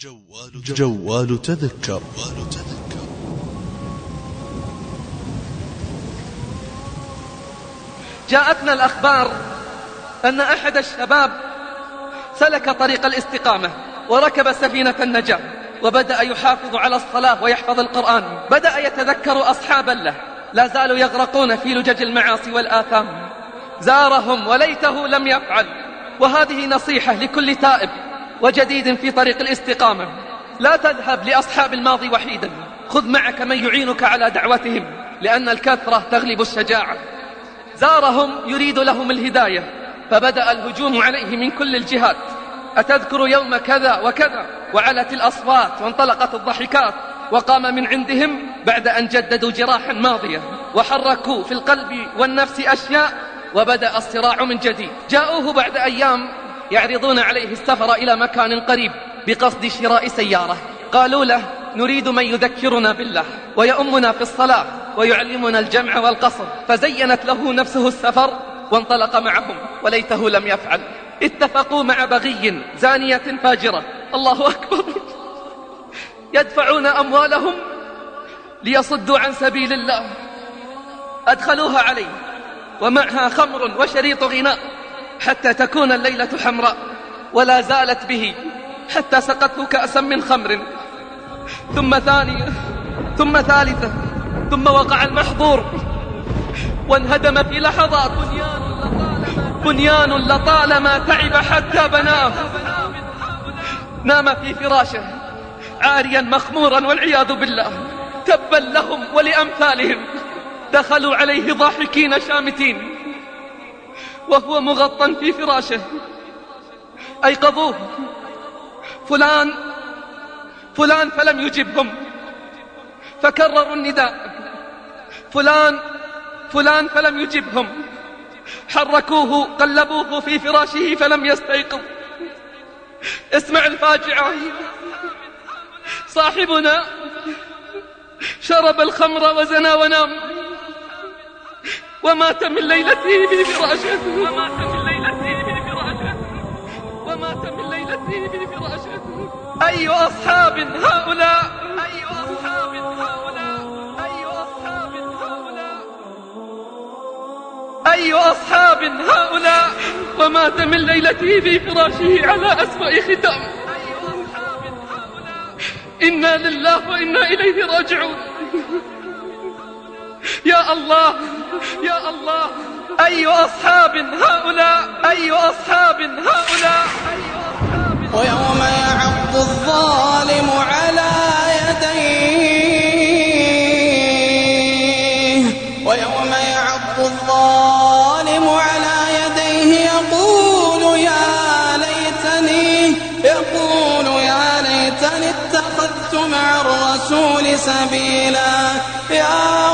جوال, جوال تذكر. جوال تذكر. جاءتنا الأخبار أن أحد الشباب سلك طريق الاستقامة وركب سفينة النجاة وبدأ يحافظ على الصلاة ويحفظ القرآن. بدأ يتذكر أصحابا له لا زالوا يغرقون في لجج المعاصي والآثام. زارهم وليته لم يفعل. وهذه نصيحة لكل تائب. وجديد في طريق الاستقامة. لا تذهب لأصحاب الماضي وحيدا. خذ معك من يعينك على دعوتهم لأن الكثرة تغلب الشجاعة. زارهم يريد لهم الهداية فبدأ الهجوم عليه من كل الجهات. أتذكر يوم كذا وكذا وعلت الأصوات وانطلقت الضحكات وقام من عندهم بعد أن جددوا جراحا ماضية وحركوا في القلب والنفس أشياء وبدأ الصراع من جديد. جاءوه بعد أيام يعرضون عليه السفر إلى مكان قريب بقصد شراء سيارة. قالوا له نريد من يذكرنا بالله ويؤمنا في الصلاة ويعلمنا الجمع والقصر. فزينت له نفسه السفر وانطلق معهم وليته لم يفعل. اتفقوا مع بغي زانية فاجرة. الله أكبر. يدفعون أموالهم ليصدوا عن سبيل الله. أدخلوها عليه. ومعها خمر وشريط غناء. حتى تكون الليلة حمراء ولا زالت به حتى سقته كأسا من خمر. ثم ثانية ثم ثالثة ثم وقع المحظور. وانهدم في لحظات بنيان لطالما تعب حتى بناه. نام في فراشه عاريا مخمورا والعياذ بالله. تبا لهم ولأمثالهم. دخلوا عليه ضاحكين شامتين. وهو مغطى في فراشه. أيقظوه فلان فلان فلم يجبهم. فكرروا النداء. فلان فلان فلم يجبهم. حركوه قلبوه في فراشه فلم يستيقظ. اسمع الفاجعة. صاحبنا شرب الخمر وزنى ونام. ومات من ليلته في فراشه ومات من ليلته في فراشه ومات من ليلته في فراشه أي أصحاب هؤلاء؟ أي أصحاب هؤلاء؟ أي أصحاب هؤلاء؟ أي أصحاب هؤلاء؟ ومات من ليلته في فراشه على أسوأ ختام. إنا لله وإنا إليه راجعون. يا الله يا الله أي أصحاب هؤلاء أي أصحاب هؤلاء ويوم يعض الظالم على يديه. ويوم يعض الظالم على يديه يقول يا ليتني يقول يا ليتني اتخذت مع الرسول سبيلا. يا